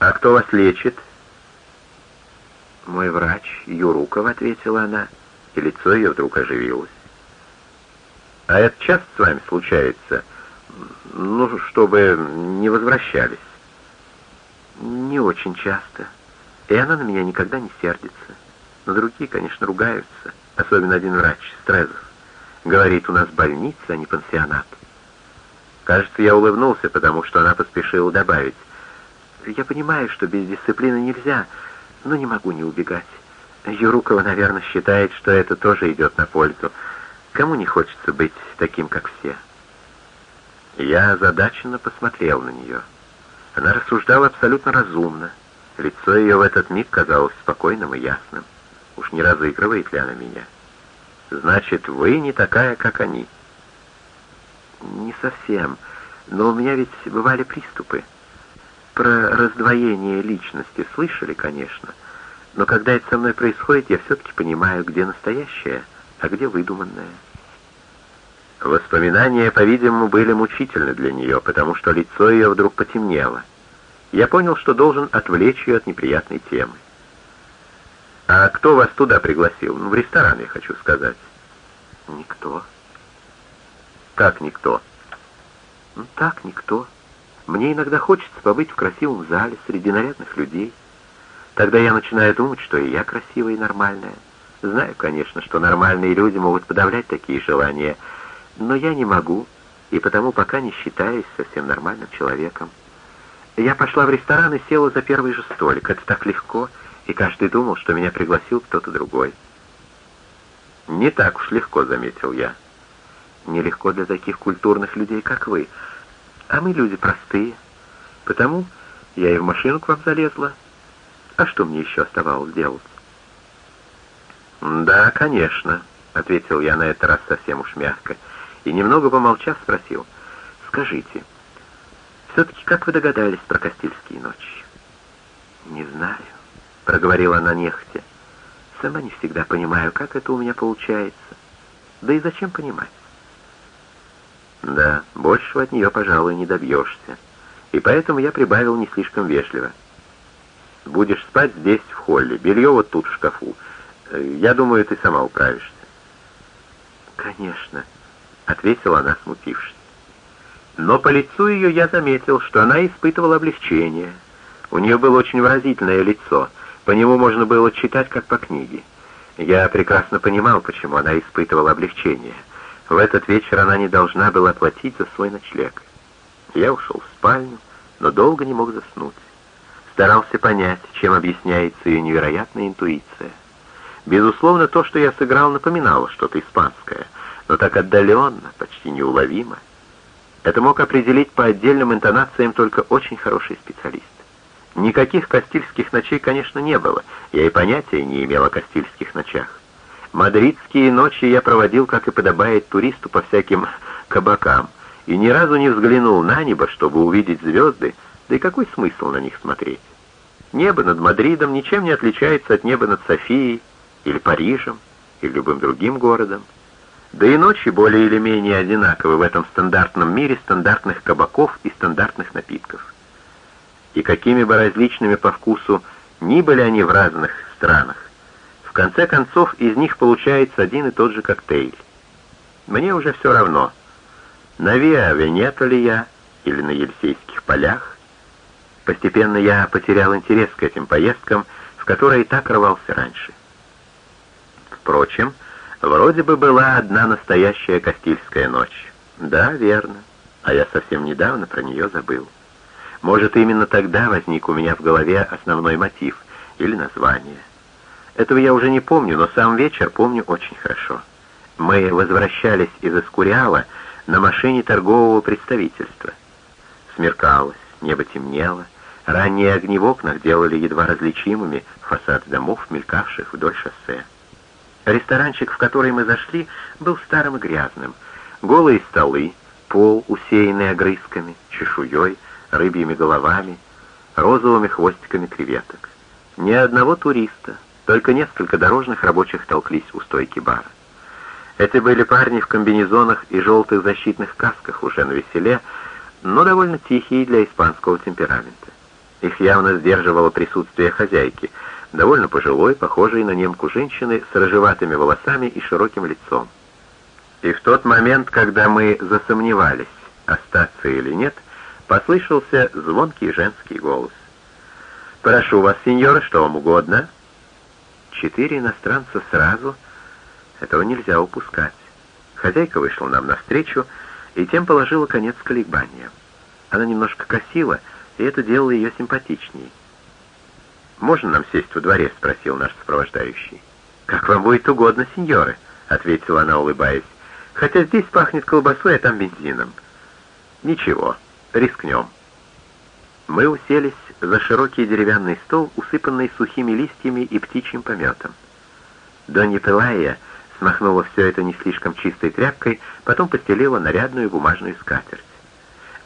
«А кто вас лечит?» «Мой врач, Юруков», — ответила она, и лицо ее вдруг оживилось. «А это часто с вами случается? Ну, чтобы не возвращались?» «Не очень часто. И она на меня никогда не сердится. Но другие, конечно, ругаются. Особенно один врач, Стрезов. Говорит, у нас больница, а не пансионат. Кажется, я улыбнулся, потому что она поспешила добавить. Я понимаю, что без дисциплины нельзя, но не могу не убегать. Юрукова, наверное, считает, что это тоже идет на пользу. Кому не хочется быть таким, как все? Я озадаченно посмотрел на нее. Она рассуждала абсолютно разумно. Лицо ее в этот миг казалось спокойным и ясным. Уж не разыгрывает ли она меня? Значит, вы не такая, как они. Не совсем. Но у меня ведь бывали приступы. Про раздвоение личности слышали, конечно. Но когда это со мной происходит, я все-таки понимаю, где настоящее, а где выдуманное. Воспоминания, по-видимому, были мучительны для нее, потому что лицо ее вдруг потемнело. Я понял, что должен отвлечь ее от неприятной темы. «А кто вас туда пригласил? Ну, в ресторан, я хочу сказать». «Никто». «Как никто?» «Ну, так, никто. Мне иногда хочется побыть в красивом зале среди нарядных людей. Тогда я начинаю думать, что и я красивая и нормальная. Знаю, конечно, что нормальные люди могут подавлять такие желания, но я не могу, и потому пока не считаюсь совсем нормальным человеком. Я пошла в ресторан и села за первый же столик. Это так легко и каждый думал, что меня пригласил кто-то другой. «Не так уж легко», — заметил я. «Нелегко для таких культурных людей, как вы. А мы люди простые. Потому я и в машину к вам залезла. А что мне еще оставалось делать?» «Да, конечно», — ответил я на этот раз совсем уж мягко, и немного помолчав спросил. «Скажите, все-таки как вы догадались про Кастильские ночи?» «Не знаю» проговорила она нехотя. «Сама не всегда понимаю, как это у меня получается. Да и зачем понимать?» «Да, большего от нее, пожалуй, не добьешься. И поэтому я прибавил не слишком вежливо. Будешь спать здесь, в холле, белье вот тут в шкафу. Я думаю, ты сама управишься». «Конечно», — ответила она, смутившись. Но по лицу ее я заметил, что она испытывала облегчение. У нее было очень выразительное лицо — по нему можно было читать, как по книге. Я прекрасно понимал, почему она испытывала облегчение. В этот вечер она не должна была платить за свой ночлег. Я ушел в спальню, но долго не мог заснуть. Старался понять, чем объясняется ее невероятная интуиция. Безусловно, то, что я сыграл, напоминало что-то испанское, но так отдаленно, почти неуловимо. Это мог определить по отдельным интонациям только очень хороший специалист. Никаких Кастильских ночей, конечно, не было. Я и понятия не имел о Кастильских ночах. Мадридские ночи я проводил, как и подобает туристу, по всяким кабакам, и ни разу не взглянул на небо, чтобы увидеть звезды, да и какой смысл на них смотреть? Небо над Мадридом ничем не отличается от неба над Софией, или Парижем, или любым другим городом. Да и ночи более или менее одинаковы в этом стандартном мире стандартных кабаков и стандартных напитков и какими бы различными по вкусу ни были они в разных странах, в конце концов из них получается один и тот же коктейль. Мне уже все равно, на Виа Венето ли я или на Елисейских полях. Постепенно я потерял интерес к этим поездкам, в которые так рвался раньше. Впрочем, вроде бы была одна настоящая Кастильская ночь. Да, верно, а я совсем недавно про нее забыл. Может, именно тогда возник у меня в голове основной мотив или название. Этого я уже не помню, но сам вечер помню очень хорошо. Мы возвращались из Эскуриала на машине торгового представительства. Смеркалось, небо темнело, ранние огни в окнах делали едва различимыми фасад домов, мелькавших вдоль шоссе. Ресторанчик, в который мы зашли, был старым и грязным. Голые столы, пол, усеянный огрызками, чешуей — рыбьими головами, розовыми хвостиками креветок. Ни одного туриста, только несколько дорожных рабочих толклись у стойки бара. Это были парни в комбинезонах и желтых защитных касках уже на веселе, но довольно тихие для испанского темперамента. Их явно сдерживало присутствие хозяйки, довольно пожилой, похожей на немку женщины с рыжеватыми волосами и широким лицом. И в тот момент, когда мы засомневались, остаться или нет, послышался звонкий женский голос. «Прошу вас, сеньора, что вам угодно?» Четыре иностранца сразу. Этого нельзя упускать. Хозяйка вышла нам навстречу и тем положила конец колебаниям. Она немножко косила, и это делало ее симпатичней. «Можно нам сесть во дворе?» — спросил наш сопровождающий. «Как вам будет угодно, сеньоры», — ответила она, улыбаясь. «Хотя здесь пахнет колбасой, а там бензином». «Ничего, рискнем». Мы уселись за широкий деревянный стол, усыпанный сухими листьями и птичьим пометом. Донья Пелая смахнула все это не слишком чистой тряпкой, потом постелила нарядную бумажную скатерть.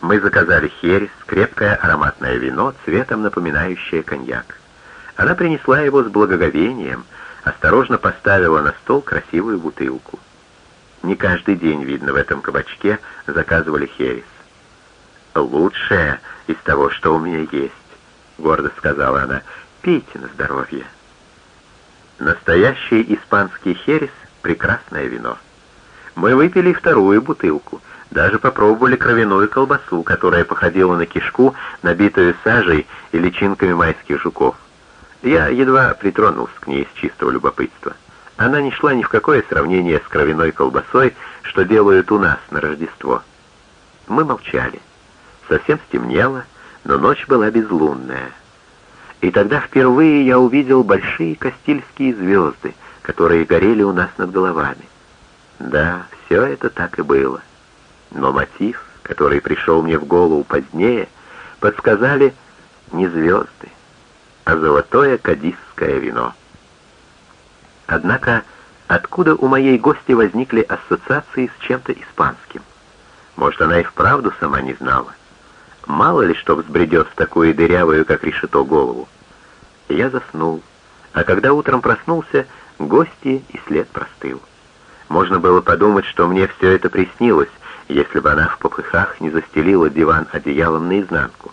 Мы заказали херес, крепкое ароматное вино, цветом напоминающее коньяк. Она принесла его с благоговением, осторожно поставила на стол красивую бутылку. Не каждый день, видно, в этом кабачке заказывали херес. «Лучшее из того, что у меня есть», — гордо сказала она, — «пейте на здоровье». Настоящий испанский херес — прекрасное вино. Мы выпили вторую бутылку, даже попробовали кровяную колбасу, которая походила на кишку, набитую сажей и личинками майских жуков. Я едва притронулся к ней из чистого любопытства. Она не шла ни в какое сравнение с кровяной колбасой, что делают у нас на Рождество. Мы молчали. Совсем стемнело, но ночь была безлунная. И тогда впервые я увидел большие кастильские звезды, которые горели у нас над головами. Да, все это так и было. Но мотив, который пришел мне в голову позднее, подсказали не звезды, а золотое кадисское вино. Однако, откуда у моей гости возникли ассоциации с чем-то испанским? Может, она и вправду сама не знала. Мало ли что взбредет в такую дырявую, как решето, голову. Я заснул, а когда утром проснулся, гости и след простыл. Можно было подумать, что мне все это приснилось, если бы она в попыхах не застелила диван одеялом наизнанку.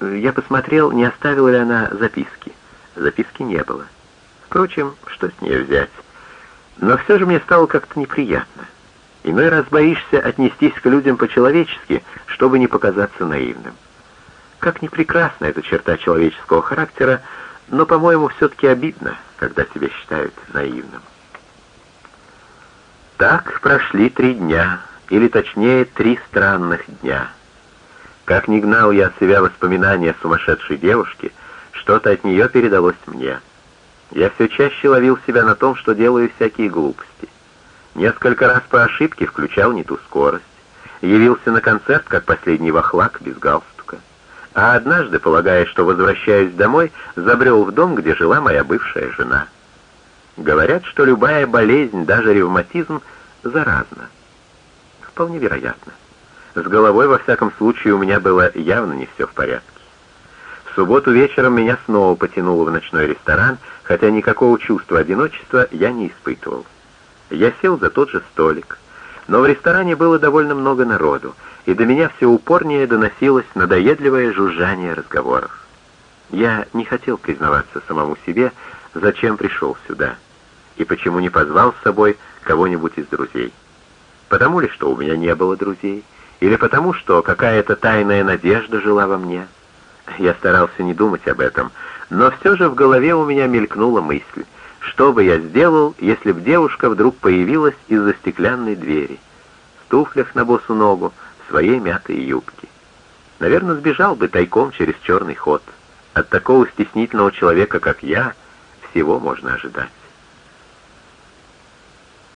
Я посмотрел, не оставила ли она записки. Записки не было. Впрочем, что с нее взять? Но все же мне стало как-то неприятно. Иной раз боишься отнестись к людям по-человечески, чтобы не показаться наивным. Как ни прекрасна эта черта человеческого характера, но, по-моему, все-таки обидно, когда тебя считают наивным. Так прошли три дня, или точнее три странных дня. Как ни гнал я от себя воспоминания о сумасшедшей девушке, что-то от нее передалось мне. Я все чаще ловил себя на том, что делаю всякие глупости. Несколько раз по ошибке включал не ту скорость. Явился на концерт, как последний вахлак, без галстука. А однажды, полагая, что возвращаюсь домой, забрел в дом, где жила моя бывшая жена. Говорят, что любая болезнь, даже ревматизм, заразна. Вполне вероятно. С головой, во всяком случае, у меня было явно не все в порядке. В субботу вечером меня снова потянуло в ночной ресторан, хотя никакого чувства одиночества я не испытывал. Я сел за тот же столик, но в ресторане было довольно много народу, и до меня все упорнее доносилось надоедливое жужжание разговоров. Я не хотел признаваться самому себе, зачем пришел сюда, и почему не позвал с собой кого-нибудь из друзей. Потому ли, что у меня не было друзей, или потому, что какая-то тайная надежда жила во мне? Я старался не думать об этом, но все же в голове у меня мелькнула мысль — что бы я сделал, если б девушка вдруг появилась из-за стеклянной двери, в туфлях на босу ногу, в своей мятой юбке? Наверное, сбежал бы тайком через черный ход. От такого стеснительного человека, как я, всего можно ожидать.